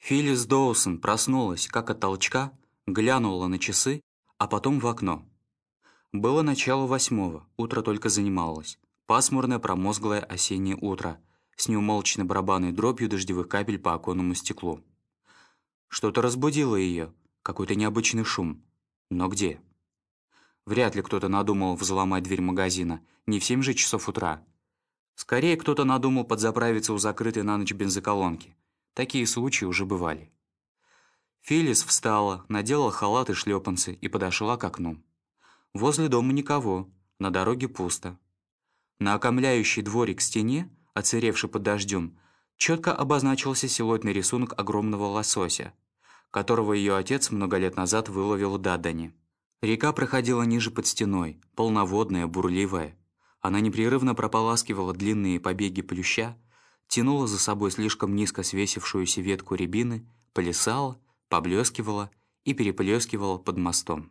Филлис Доусон проснулась, как от толчка, глянула на часы, а потом в окно. Было начало восьмого, утро только занималось. Пасмурное промозглое осеннее утро с неумолчной барабанной дробью дождевых капель по оконному стеклу. Что-то разбудило ее, какой-то необычный шум. Но где? Вряд ли кто-то надумал взломать дверь магазина, не в семь же часов утра. Скорее, кто-то надумал подзаправиться у закрытой на ночь бензоколонки. Такие случаи уже бывали. Филлис встала, надела халат и шлепанцы и подошла к окну. Возле дома никого, на дороге пусто. На окомляющий дворик стене, оцаревший под дождем, четко обозначился силуэтный рисунок огромного лосося, которого ее отец много лет назад выловил в Дадане. Река проходила ниже под стеной, полноводная, бурливая. Она непрерывно прополаскивала длинные побеги плюща, тянула за собой слишком низко свесившуюся ветку рябины, плясала, поблескивала и переплескивала под мостом.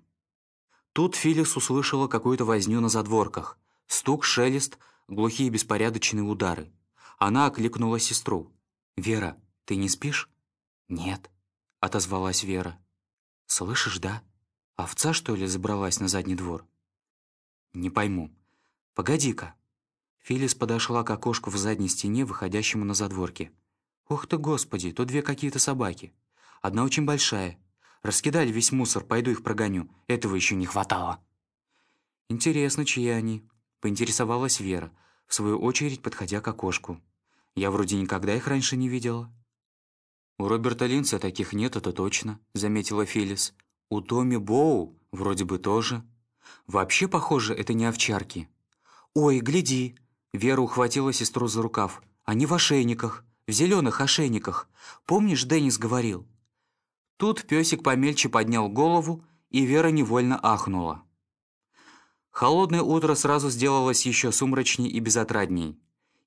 Тут Филис услышала какую-то возню на задворках. Стук, шелест, глухие беспорядочные удары. Она окликнула сестру. «Вера, ты не спишь?» «Нет», — отозвалась Вера. «Слышишь, да? Овца, что ли, забралась на задний двор?» «Не пойму. Погоди-ка». Филис подошла к окошку в задней стене, выходящему на задворке. «Ух ты, господи, тут две какие-то собаки. Одна очень большая, Раскидали весь мусор, пойду их прогоню. Этого еще не хватало». «Интересно, чьи они?» — поинтересовалась Вера, в свою очередь подходя к окошку. «Я вроде никогда их раньше не видела». «У Роберта Линца таких нет, это точно», — заметила Филлис. «У Томми Боу вроде бы тоже. Вообще, похоже, это не овчарки». «Ой, гляди!» Вера ухватила сестру за рукав. «Они в ошейниках, в зеленых ошейниках. Помнишь, Деннис говорил?» Тут песик помельче поднял голову, и Вера невольно ахнула. Холодное утро сразу сделалось еще сумрачней и безотрадней.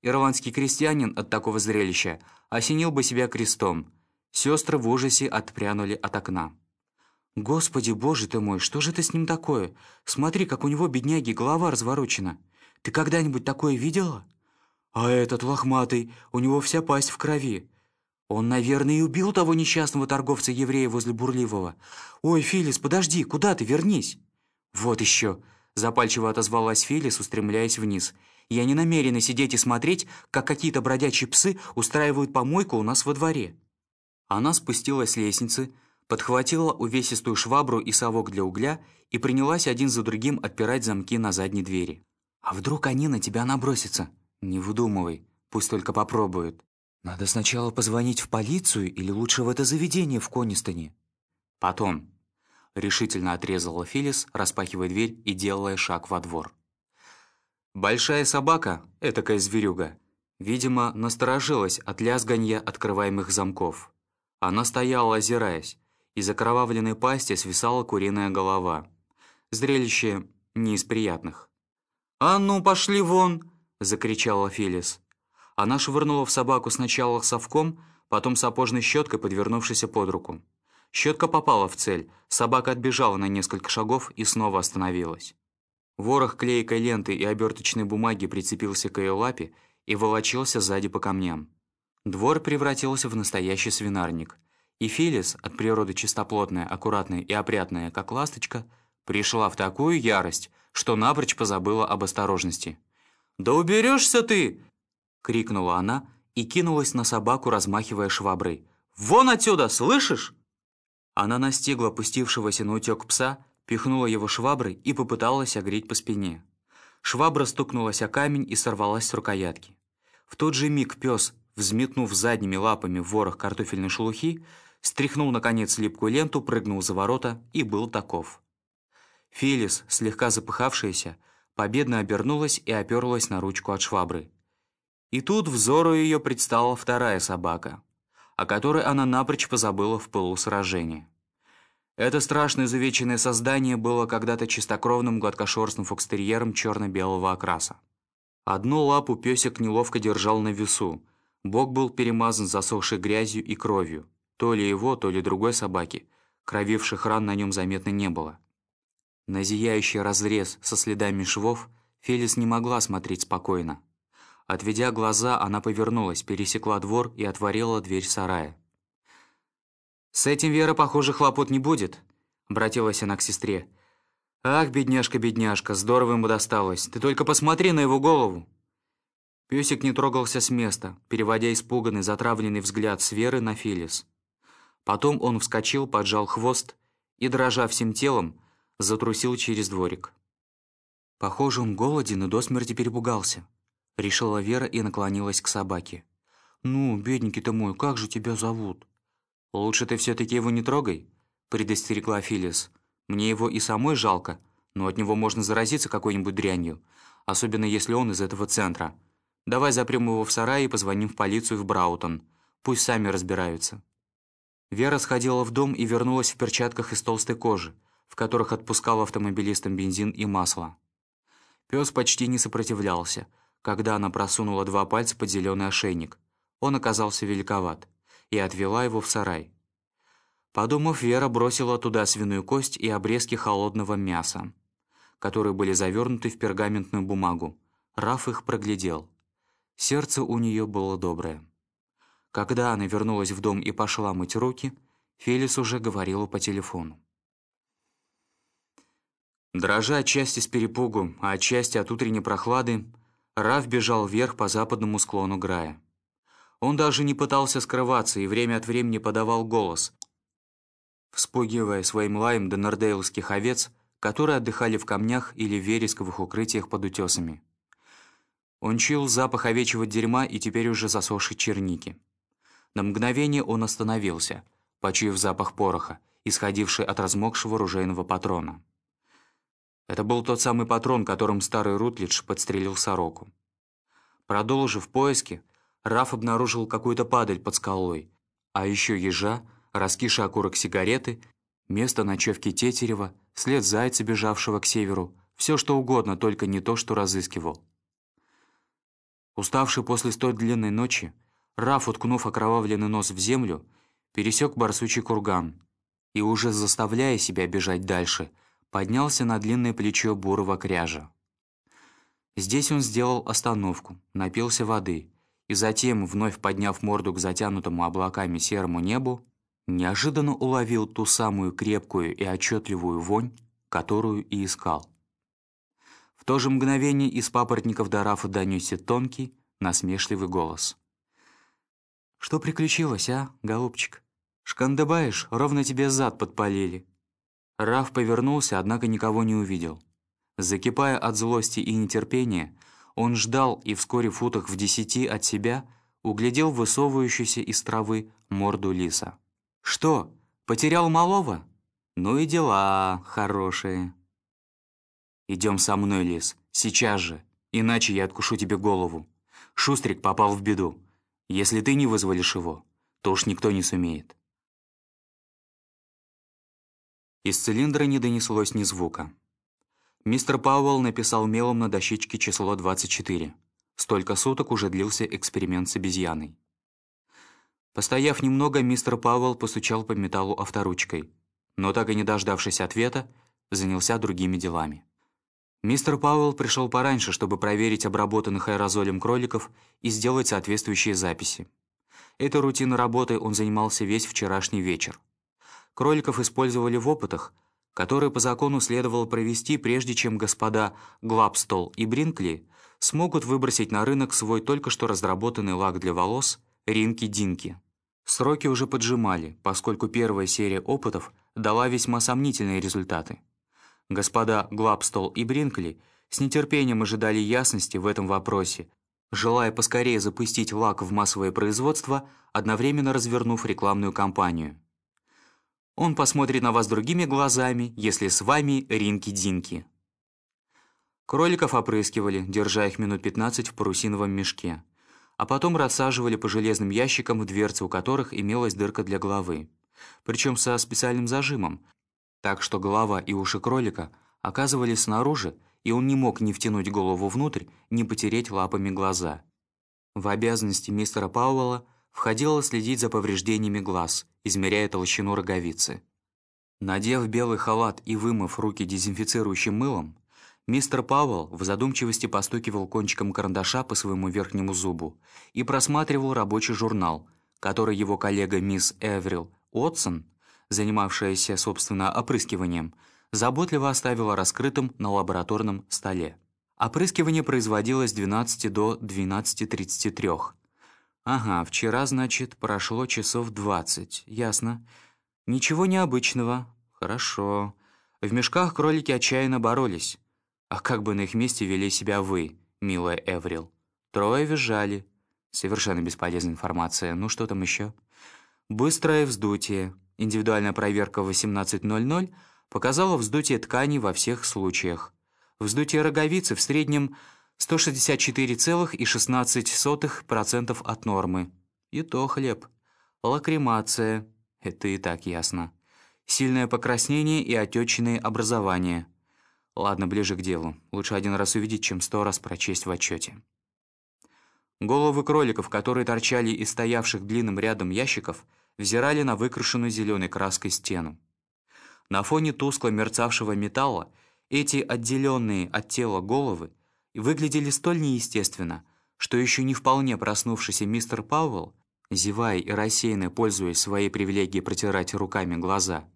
Ирландский крестьянин от такого зрелища осенил бы себя крестом. Сестры в ужасе отпрянули от окна. «Господи, боже ты мой, что же это с ним такое? Смотри, как у него, бедняги, голова разворочена. Ты когда-нибудь такое видела? А этот лохматый, у него вся пасть в крови. Он, наверное, и убил того несчастного торговца-еврея возле Бурливого. Ой, Филис, подожди, куда ты? Вернись!» «Вот еще!» — запальчиво отозвалась Филис, устремляясь вниз. «Я не намерена сидеть и смотреть, как какие-то бродячие псы устраивают помойку у нас во дворе». Она спустилась с лестницы, подхватила увесистую швабру и совок для угля и принялась один за другим отпирать замки на задней двери. «А вдруг они на тебя набросятся?» «Не выдумывай, пусть только попробуют». «Надо сначала позвонить в полицию или лучше в это заведение в Конистоне?» «Потом», — решительно отрезала Филлис, распахивая дверь и делая шаг во двор. Большая собака, этакая зверюга, видимо, насторожилась от лязганья открываемых замков. Она стояла, озираясь, из окровавленной пасти свисала куриная голова. Зрелище не из приятных. «А ну, пошли вон!» — закричала Филлис. Она швырнула в собаку сначала совком, потом сапожной щеткой, подвернувшейся под руку. Щетка попала в цель, собака отбежала на несколько шагов и снова остановилась. Ворох клейкой ленты и оберточной бумаги прицепился к ее лапе и волочился сзади по камням. Двор превратился в настоящий свинарник, и Филис, от природы чистоплотная, аккуратная и опрятная, как ласточка, пришла в такую ярость, что напрочь позабыла об осторожности. «Да уберешься ты!» — крикнула она и кинулась на собаку, размахивая шваброй. «Вон отсюда, слышишь?» Она настигла опустившегося на утек пса, пихнула его шваброй и попыталась огреть по спине. Швабра стукнулась о камень и сорвалась с рукоятки. В тот же миг пес, взметнув задними лапами в ворох картофельной шелухи, стряхнул, наконец, липкую ленту, прыгнул за ворота и был таков. Филис, слегка запыхавшаяся, победно обернулась и оперлась на ручку от швабры. И тут взору ее предстала вторая собака, о которой она напрочь позабыла в пылу сражения. Это страшное изувеченное создание было когда-то чистокровным гладкошерстным фокстерьером черно-белого окраса. Одну лапу песик неловко держал на весу, бок был перемазан засохшей грязью и кровью, то ли его, то ли другой собаки, кровивших ран на нем заметно не было. На зияющий разрез со следами швов Фелис не могла смотреть спокойно. Отведя глаза, она повернулась, пересекла двор и отворила дверь сарая. «С этим Вера, похоже, хлопот не будет», — обратилась она к сестре. «Ах, бедняжка, бедняжка, здорово ему досталось. Ты только посмотри на его голову». Песик не трогался с места, переводя испуганный, затравленный взгляд с Веры на Филис. Потом он вскочил, поджал хвост и, дрожа всем телом, затрусил через дворик. Похоже, он голоден и до смерти перепугался. Решила Вера и наклонилась к собаке. «Ну, бедненький ты мой, как же тебя зовут?» «Лучше ты все-таки его не трогай», — предостерегла Филис. «Мне его и самой жалко, но от него можно заразиться какой-нибудь дрянью, особенно если он из этого центра. Давай запрем его в сарай и позвоним в полицию в Браутон. Пусть сами разбираются». Вера сходила в дом и вернулась в перчатках из толстой кожи, в которых отпускал автомобилистам бензин и масло. Пес почти не сопротивлялся, когда она просунула два пальца под зеленый ошейник. Он оказался великоват, и отвела его в сарай. Подумав, Вера бросила туда свиную кость и обрезки холодного мяса, которые были завернуты в пергаментную бумагу. Раф их проглядел. Сердце у нее было доброе. Когда она вернулась в дом и пошла мыть руки, Фелис уже говорила по телефону. Дрожа отчасти с перепугу, а отчасти от утренней прохлады, Раф бежал вверх по западному склону Грая. Он даже не пытался скрываться и время от времени подавал голос, вспугивая своим лаем донордейлских овец, которые отдыхали в камнях или в вересковых укрытиях под утесами. Он чил запах овечьего дерьма и теперь уже засохшей черники. На мгновение он остановился, почуяв запах пороха, исходивший от размокшего ружейного патрона. Это был тот самый патрон, которым старый Рутлидж подстрелил сороку. Продолжив поиски, Раф обнаружил какую-то падаль под скалой, а еще ежа, раскиший окурок сигареты, место ночевки Тетерева, след зайца, бежавшего к северу, все что угодно, только не то, что разыскивал. Уставший после столь длинной ночи, Раф, уткнув окровавленный нос в землю, пересек барсучий курган и, уже заставляя себя бежать дальше, поднялся на длинное плечо бурого кряжа. Здесь он сделал остановку, напился воды и затем, вновь подняв морду к затянутому облаками серому небу, неожиданно уловил ту самую крепкую и отчетливую вонь, которую и искал. В то же мгновение из папоротников до Рафа донесся тонкий, насмешливый голос. «Что приключилось, а, голубчик? Шкандыбаешь, ровно тебе зад подпалили». Раф повернулся, однако никого не увидел. Закипая от злости и нетерпения, он ждал и вскоре в футах в десяти от себя углядел высовывающуюся из травы морду лиса. «Что, потерял малого? Ну и дела хорошие». «Идем со мной, лис, сейчас же, иначе я откушу тебе голову. Шустрик попал в беду. Если ты не вызволишь его, то уж никто не сумеет». Из цилиндра не донеслось ни звука. Мистер Пауэлл написал мелом на дощечке число 24. Столько суток уже длился эксперимент с обезьяной. Постояв немного, мистер Пауэлл постучал по металлу авторучкой, но так и не дождавшись ответа, занялся другими делами. Мистер Пауэлл пришел пораньше, чтобы проверить обработанных аэрозолем кроликов и сделать соответствующие записи. Этой рутинной работой он занимался весь вчерашний вечер. Кроликов использовали в опытах, которые по закону следовало провести, прежде чем господа Глабстол и Бринкли смогут выбросить на рынок свой только что разработанный лак для волос Ринки-Динки. Сроки уже поджимали, поскольку первая серия опытов дала весьма сомнительные результаты. Господа Глабстол и Бринкли с нетерпением ожидали ясности в этом вопросе, желая поскорее запустить лак в массовое производство, одновременно развернув рекламную кампанию. Он посмотрит на вас другими глазами, если с вами ринки-динки. Кроликов опрыскивали, держа их минут 15 в парусиновом мешке, а потом рассаживали по железным ящикам, в дверце у которых имелась дырка для головы, причем со специальным зажимом, так что голова и уши кролика оказывались снаружи, и он не мог ни втянуть голову внутрь, ни потереть лапами глаза. В обязанности мистера Пауэлла входило следить за повреждениями глаз, измеряя толщину роговицы. Надев белый халат и вымыв руки дезинфицирующим мылом, мистер Пауэлл в задумчивости постукивал кончиком карандаша по своему верхнему зубу и просматривал рабочий журнал, который его коллега мисс Эврил Отсон, занимавшаяся, собственно, опрыскиванием, заботливо оставила раскрытым на лабораторном столе. Опрыскивание производилось с 12 до 12.33. Ага, вчера, значит, прошло часов 20. Ясно. Ничего необычного. Хорошо. В мешках кролики отчаянно боролись. А как бы на их месте вели себя вы, милая Эврил? Трое визжали. Совершенно бесполезная информация. Ну, что там еще? Быстрое вздутие. Индивидуальная проверка 18.00 показала вздутие тканей во всех случаях. Вздутие роговицы в среднем 164,16% от нормы. И то хлеб. Лакримация. Это и так ясно. Сильное покраснение и отечные образования. Ладно, ближе к делу. Лучше один раз увидеть, чем сто раз прочесть в отчете. Головы кроликов, которые торчали из стоявших длинным рядом ящиков, взирали на выкрашенную зеленой краской стену. На фоне тускло мерцавшего металла эти отделенные от тела головы выглядели столь неестественно, что еще не вполне проснувшийся мистер Пауэлл, зевая и рассеянно пользуясь своей привилегией протирать руками глаза,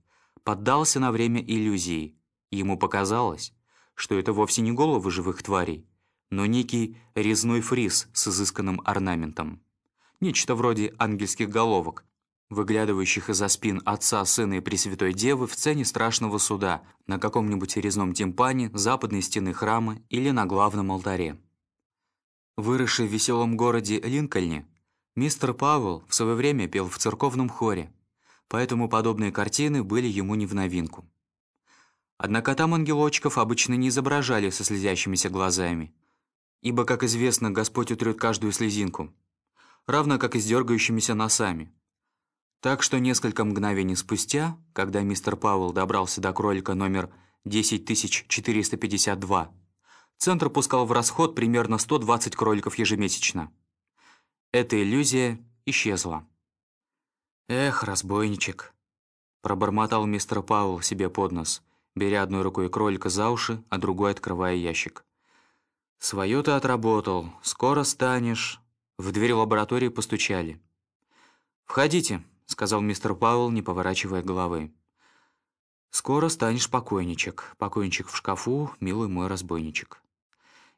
поддался на время иллюзии, Ему показалось, что это вовсе не головы живых тварей, но некий резной фриз с изысканным орнаментом. Нечто вроде ангельских головок, выглядывающих из-за спин Отца, Сына и Пресвятой Девы в сцене страшного суда на каком-нибудь резном тимпане западной стены храма или на главном алтаре. Выросший в веселом городе Линкольне, мистер Пауэлл в свое время пел в церковном хоре, поэтому подобные картины были ему не в новинку. Однако там ангелочков обычно не изображали со слезящимися глазами, ибо, как известно, Господь утрет каждую слезинку, равно как и с дергающимися носами. Так что несколько мгновений спустя, когда мистер Пауэлл добрался до кролика номер 10452, центр пускал в расход примерно 120 кроликов ежемесячно. Эта иллюзия исчезла. «Эх, разбойничек», — пробормотал мистер Пауэлл себе под нос — беря одной рукой кролика за уши, а другой открывая ящик. «Свое ты отработал. Скоро станешь...» В дверь лаборатории постучали. «Входите», — сказал мистер Пауэлл, не поворачивая головы. «Скоро станешь покойничек. Покойничек в шкафу, милый мой разбойничек.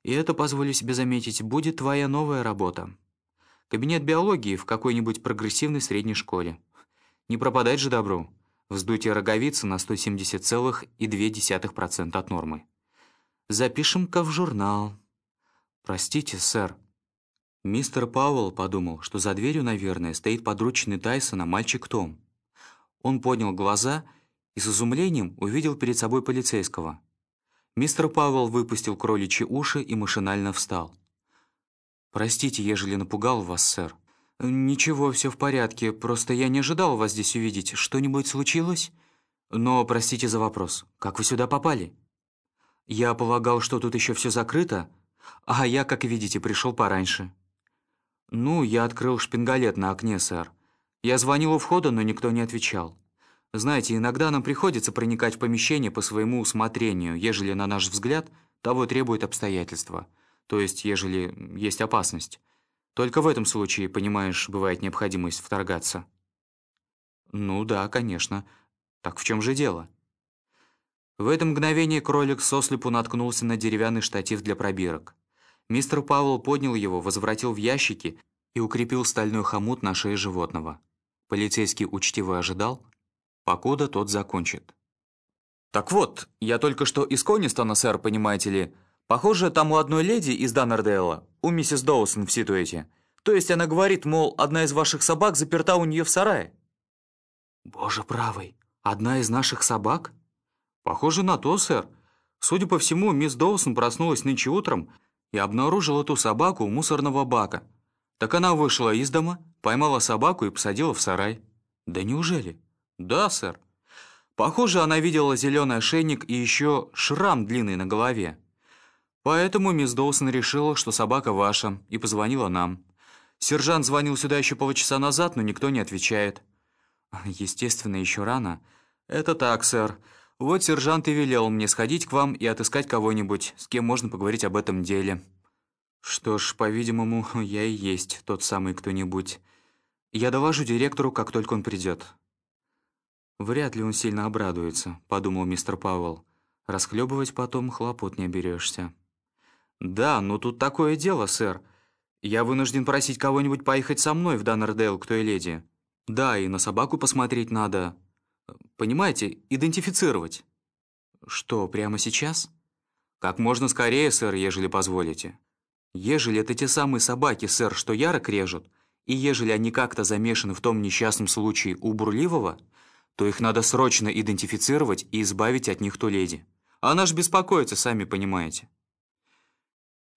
И это, позволю себе заметить, будет твоя новая работа. Кабинет биологии в какой-нибудь прогрессивной средней школе. Не пропадать же добру. Вздутие роговицы на 170,2% от нормы. Запишем-ка в журнал. Простите, сэр. Мистер Пауэлл подумал, что за дверью, наверное, стоит подручный Тайсона мальчик Том. Он поднял глаза и с изумлением увидел перед собой полицейского. Мистер Пауэлл выпустил кроличьи уши и машинально встал. «Простите, ежели напугал вас, сэр. «Ничего, все в порядке, просто я не ожидал вас здесь увидеть. Что-нибудь случилось? Но, простите за вопрос, как вы сюда попали?» «Я полагал, что тут еще все закрыто, а я, как видите, пришел пораньше». «Ну, я открыл шпингалет на окне, сэр. Я звонил у входа, но никто не отвечал. Знаете, иногда нам приходится проникать в помещение по своему усмотрению, ежели, на наш взгляд, того требует обстоятельства, то есть, ежели есть опасность». Только в этом случае, понимаешь, бывает необходимость вторгаться». «Ну да, конечно. Так в чем же дело?» В это мгновение кролик сослепу наткнулся на деревянный штатив для пробирок. Мистер Пауэлл поднял его, возвратил в ящики и укрепил стальной хомут на шее животного. Полицейский учтиво ожидал, покуда тот закончит. «Так вот, я только что из Конистона, сэр, понимаете ли, Похоже, там у одной леди из Даннердейла, у миссис Доусон в Ситуэте. То есть она говорит, мол, одна из ваших собак заперта у нее в сарае». «Боже правый, одна из наших собак?» «Похоже на то, сэр. Судя по всему, мисс Доусон проснулась нынче утром и обнаружила ту собаку у мусорного бака. Так она вышла из дома, поймала собаку и посадила в сарай». «Да неужели?» «Да, сэр. Похоже, она видела зеленый ошейник и еще шрам длинный на голове. Поэтому мисс Доусон решила, что собака ваша, и позвонила нам. Сержант звонил сюда еще полчаса назад, но никто не отвечает. Естественно, еще рано. Это так, сэр. Вот сержант и велел мне сходить к вам и отыскать кого-нибудь, с кем можно поговорить об этом деле. Что ж, по-видимому, я и есть тот самый кто-нибудь. Я доложу директору, как только он придет. «Вряд ли он сильно обрадуется», — подумал мистер Пауэлл. «Расхлебывать потом хлопот не оберешься». «Да, но тут такое дело, сэр. Я вынужден просить кого-нибудь поехать со мной в Даннердейл к той леди. Да, и на собаку посмотреть надо. Понимаете, идентифицировать». «Что, прямо сейчас?» «Как можно скорее, сэр, ежели позволите». «Ежели это те самые собаки, сэр, что ярок режут, и ежели они как-то замешаны в том несчастном случае у Бурливого, то их надо срочно идентифицировать и избавить от них ту леди. Она ж беспокоится, сами понимаете».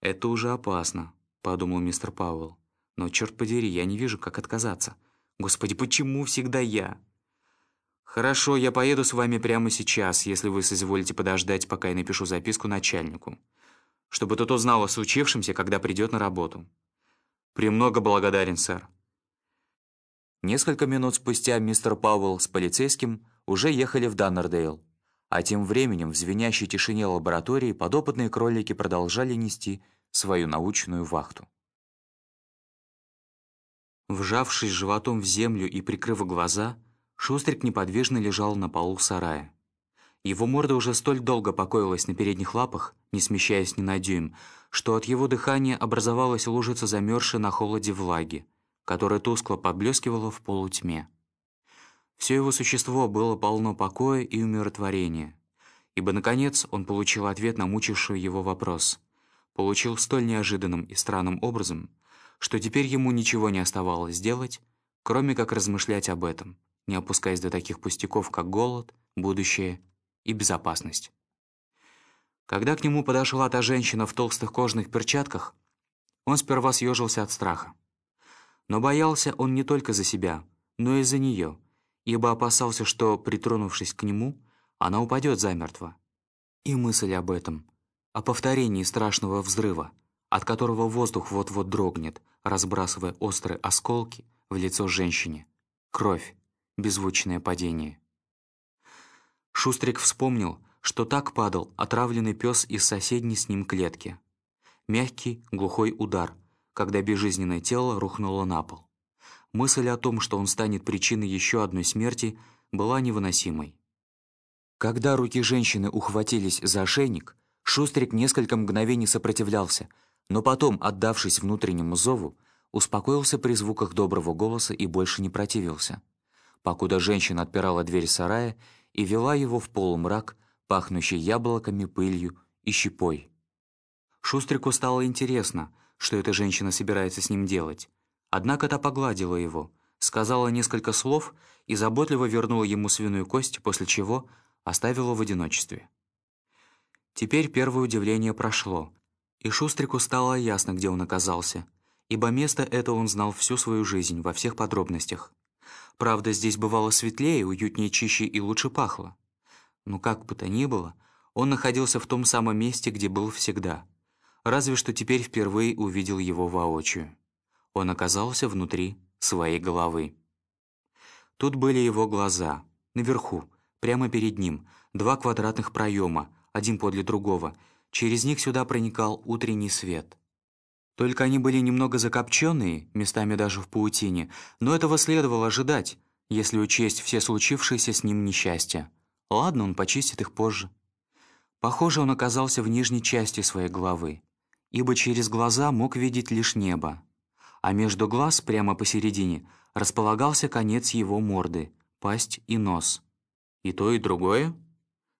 «Это уже опасно», — подумал мистер Пауэлл. «Но, черт подери, я не вижу, как отказаться. Господи, почему всегда я?» «Хорошо, я поеду с вами прямо сейчас, если вы соизволите подождать, пока я напишу записку начальнику, чтобы тот узнал о случившемся, когда придет на работу. Премного благодарен, сэр». Несколько минут спустя мистер Пауэлл с полицейским уже ехали в Даннердейл, а тем временем в звенящей тишине лаборатории подопытные кролики продолжали нести свою научную вахту. Вжавшись животом в землю и прикрыв глаза, Шустрик неподвижно лежал на полу сарая. Его морда уже столь долго покоилась на передних лапах, не смещаясь ни на дюйм, что от его дыхания образовалась лужица замерзшей на холоде влаги, которая тускло поблескивала в полутьме. Все его существо было полно покоя и умиротворения, ибо, наконец, он получил ответ на мучивший его вопрос — получил столь неожиданным и странным образом, что теперь ему ничего не оставалось сделать, кроме как размышлять об этом, не опускаясь до таких пустяков, как голод, будущее и безопасность. Когда к нему подошла та женщина в толстых кожаных перчатках, он сперва съежился от страха. Но боялся он не только за себя, но и за нее, ибо опасался, что, притронувшись к нему, она упадет замертво. И мысль об этом о повторении страшного взрыва, от которого воздух вот-вот дрогнет, разбрасывая острые осколки в лицо женщине. Кровь, беззвучное падение. Шустрик вспомнил, что так падал отравленный пес из соседней с ним клетки. Мягкий, глухой удар, когда безжизненное тело рухнуло на пол. Мысль о том, что он станет причиной еще одной смерти, была невыносимой. Когда руки женщины ухватились за ошейник, Шустрик несколько мгновений сопротивлялся, но потом, отдавшись внутреннему зову, успокоился при звуках доброго голоса и больше не противился. Покуда женщина отпирала дверь сарая и вела его в полумрак, пахнущий яблоками, пылью и щепой. Шустрику стало интересно, что эта женщина собирается с ним делать. Однако та погладила его, сказала несколько слов и заботливо вернула ему свиную кость, после чего оставила в одиночестве. Теперь первое удивление прошло, и Шустрику стало ясно, где он оказался, ибо место это он знал всю свою жизнь, во всех подробностях. Правда, здесь бывало светлее, уютнее, чище и лучше пахло. Но как бы то ни было, он находился в том самом месте, где был всегда. Разве что теперь впервые увидел его воочию. Он оказался внутри своей головы. Тут были его глаза, наверху, прямо перед ним, два квадратных проема, один подле другого. Через них сюда проникал утренний свет. Только они были немного закопченные, местами даже в паутине, но этого следовало ожидать, если учесть все случившиеся с ним несчастья. Ладно, он почистит их позже. Похоже, он оказался в нижней части своей головы, ибо через глаза мог видеть лишь небо. А между глаз, прямо посередине, располагался конец его морды, пасть и нос. И то, и другое?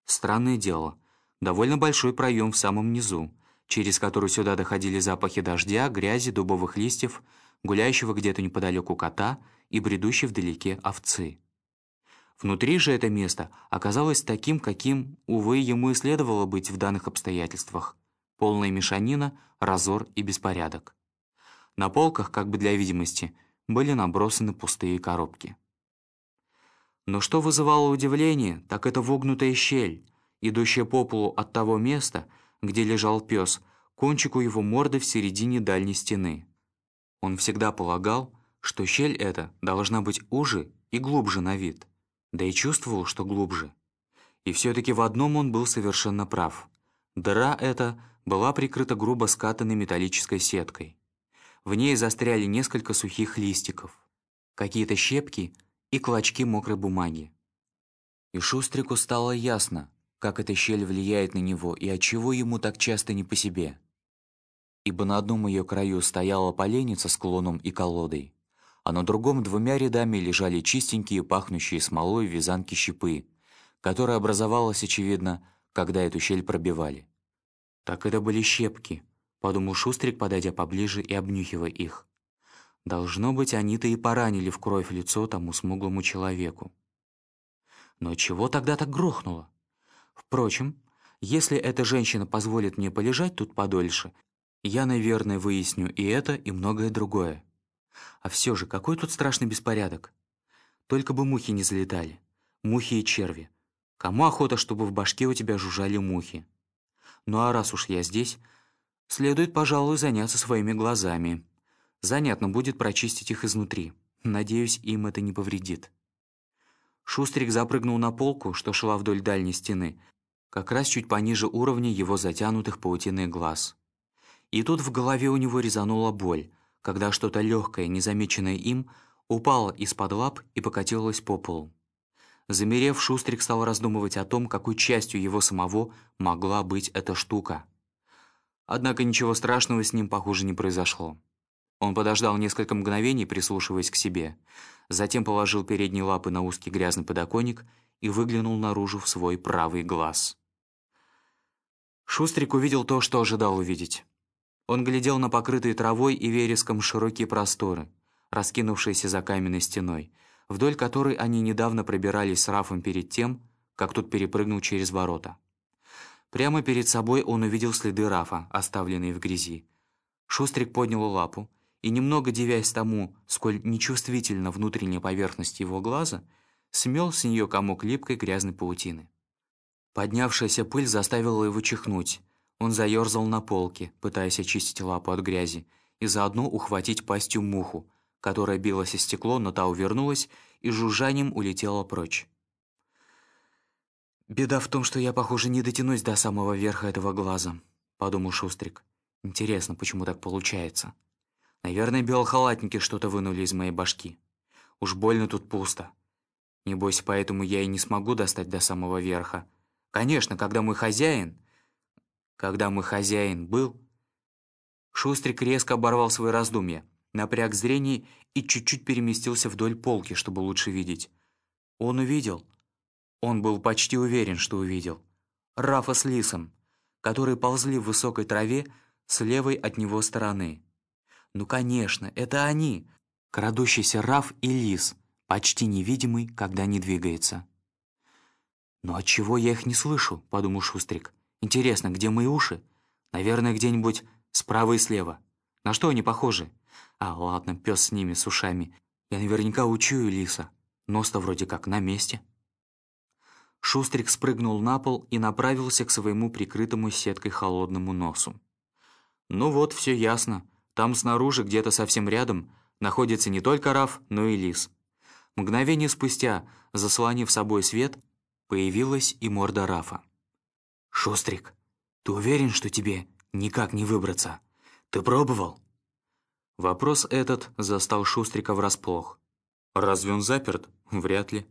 Странное дело. Довольно большой проем в самом низу, через который сюда доходили запахи дождя, грязи, дубовых листьев, гуляющего где-то неподалеку кота и бредущей вдалеке овцы. Внутри же это место оказалось таким, каким, увы, ему и следовало быть в данных обстоятельствах. Полная мешанина, разор и беспорядок. На полках, как бы для видимости, были набросаны пустые коробки. Но что вызывало удивление, так это вогнутая щель, идущая по полу от того места, где лежал пес, кончику его морды в середине дальней стены. Он всегда полагал, что щель эта должна быть уже и глубже на вид, да и чувствовал, что глубже. И все-таки в одном он был совершенно прав. Дыра эта была прикрыта грубо скатанной металлической сеткой. В ней застряли несколько сухих листиков, какие-то щепки и клочки мокрой бумаги. И Шустрику стало ясно, как эта щель влияет на него и отчего ему так часто не по себе. Ибо на одном ее краю стояла поленница с клоном и колодой, а на другом двумя рядами лежали чистенькие, пахнущие смолой вязанки щепы, которая образовалась, очевидно, когда эту щель пробивали. «Так это были щепки», — подумал Шустрик, подойдя поближе и обнюхивая их. «Должно быть, они-то и поранили в кровь лицо тому смуглому человеку». Но чего тогда так грохнуло? Впрочем, если эта женщина позволит мне полежать тут подольше, я, наверное, выясню и это, и многое другое. А все же, какой тут страшный беспорядок? Только бы мухи не залетали. Мухи и черви. Кому охота, чтобы в башке у тебя жужжали мухи? Ну а раз уж я здесь, следует, пожалуй, заняться своими глазами. Занятно будет прочистить их изнутри. Надеюсь, им это не повредит. Шустрик запрыгнул на полку, что шла вдоль дальней стены, как раз чуть пониже уровня его затянутых паутиной глаз. И тут в голове у него резанула боль, когда что-то легкое, незамеченное им, упало из-под лап и покатилось по полу. Замерев, Шустрик стал раздумывать о том, какой частью его самого могла быть эта штука. Однако ничего страшного с ним, похоже, не произошло. Он подождал несколько мгновений, прислушиваясь к себе, затем положил передние лапы на узкий грязный подоконник и выглянул наружу в свой правый глаз. Шустрик увидел то, что ожидал увидеть. Он глядел на покрытые травой и вереском широкие просторы, раскинувшиеся за каменной стеной, вдоль которой они недавно пробирались с Рафом перед тем, как тот перепрыгнул через ворота. Прямо перед собой он увидел следы Рафа, оставленные в грязи. Шустрик поднял лапу, и, немного девясь тому, сколь нечувствительна внутренняя поверхность его глаза, смел с нее комок липкой грязной паутины. Поднявшаяся пыль заставила его чихнуть. Он заерзал на полке, пытаясь очистить лапу от грязи, и заодно ухватить пастью муху, которая билась о стекло, но та увернулась и жужжанием улетела прочь. «Беда в том, что я, похоже, не дотянусь до самого верха этого глаза», — подумал Шустрик. «Интересно, почему так получается?» Наверное, белохалатники что-то вынули из моей башки. Уж больно тут пусто. Небось, поэтому я и не смогу достать до самого верха. Конечно, когда мой хозяин... Когда мой хозяин был... Шустрик резко оборвал свои раздумья, напряг зрение и чуть-чуть переместился вдоль полки, чтобы лучше видеть. Он увидел. Он был почти уверен, что увидел. Рафа с Лисом, которые ползли в высокой траве с левой от него стороны. Ну, конечно, это они. Крадущийся Раф и Лис, почти невидимый, когда не двигается. «Но отчего я их не слышу?» — подумал Шустрик. «Интересно, где мои уши? Наверное, где-нибудь справа и слева. На что они похожи? А, ладно, пес с ними, с ушами. Я наверняка учую лиса. Нос-то вроде как на месте». Шустрик спрыгнул на пол и направился к своему прикрытому сеткой холодному носу. «Ну вот, все ясно. Там снаружи, где-то совсем рядом, находится не только Раф, но и Лис. Мгновение спустя, заслонив собой свет, появилась и морда Рафа. «Шустрик, ты уверен, что тебе никак не выбраться? Ты пробовал?» Вопрос этот застал Шустрика врасплох. «Разве он заперт? Вряд ли.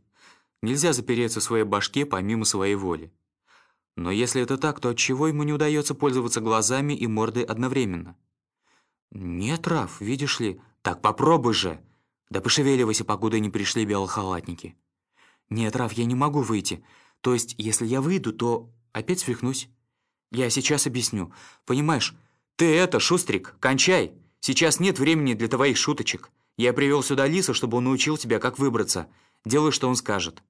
Нельзя запереться в своей башке помимо своей воли. Но если это так, то отчего ему не удается пользоваться глазами и мордой одновременно?» «Нет, Раф, видишь ли, так попробуй же!» «Да пошевеливайся, покуда не пришли белохалатники». «Нет, Раф, я не могу выйти. То есть, если я выйду, то опять свихнусь. Я сейчас объясню. Понимаешь, ты это, Шустрик, кончай. Сейчас нет времени для твоих шуточек. Я привел сюда Лиса, чтобы он научил тебя, как выбраться. Делай, что он скажет.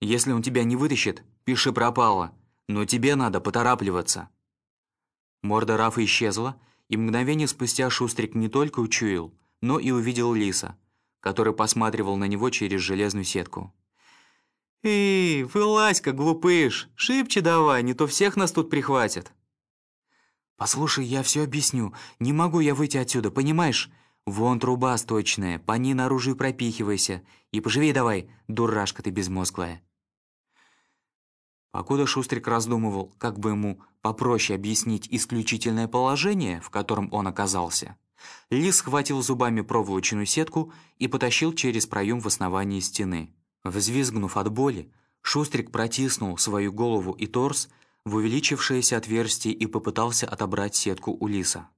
Если он тебя не вытащит, пиши пропало. Но тебе надо поторапливаться». Морда Рафа исчезла, и мгновение спустя Шустрик не только учуял, но и увидел лиса, который посматривал на него через железную сетку. «Эй, вылазь-ка, глупыш! Шибче давай, не то всех нас тут прихватят!» «Послушай, я все объясню. Не могу я выйти отсюда, понимаешь? Вон труба сточная, по ней наружу и пропихивайся. И поживей давай, дурашка ты безмозглая!» Покуда Шустрик раздумывал, как бы ему попроще объяснить исключительное положение, в котором он оказался, Лис схватил зубами проволочную сетку и потащил через проем в основании стены. Взвизгнув от боли, Шустрик протиснул свою голову и торс в увеличившееся отверстие и попытался отобрать сетку у лиса.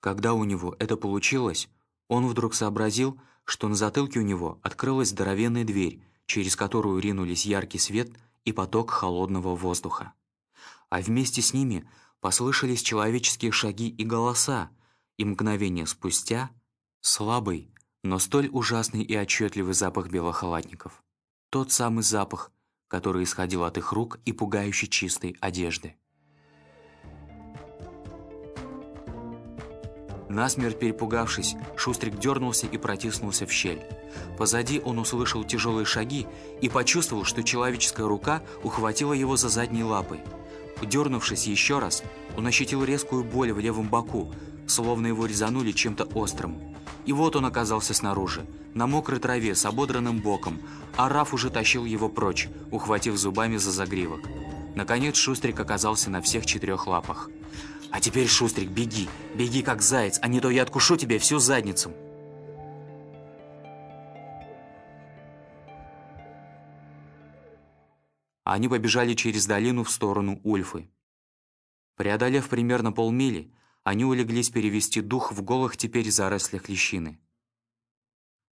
Когда у него это получилось, он вдруг сообразил, что на затылке у него открылась здоровенная дверь, через которую ринулись яркий свет и поток холодного воздуха. А вместе с ними послышались человеческие шаги и голоса, и мгновение спустя слабый, но столь ужасный и отчетливый запах белохалатников. Тот самый запах, который исходил от их рук и пугающе чистой одежды. Насмерть перепугавшись, Шустрик дернулся и протиснулся в щель. Позади он услышал тяжелые шаги и почувствовал, что человеческая рука ухватила его за задние лапы. Дернувшись еще раз, он ощутил резкую боль в левом боку, словно его резанули чем-то острым. И вот он оказался снаружи, на мокрой траве с ободранным боком, а Раф уже тащил его прочь, ухватив зубами за загривок. Наконец Шустрик оказался на всех четырех лапах. «А теперь, Шустрик, беги, беги как заяц, а не то я откушу тебе всю задницу!» Они побежали через долину в сторону Ульфы. Преодолев примерно полмили, они улеглись перевести дух в голых теперь зарослях лещины.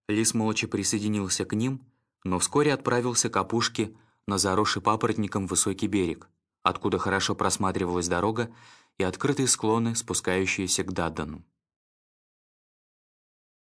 Лис молча присоединился к ним, но вскоре отправился к опушке на заросший папоротником высокий берег, откуда хорошо просматривалась дорога и открытые склоны, спускающиеся к Даддану.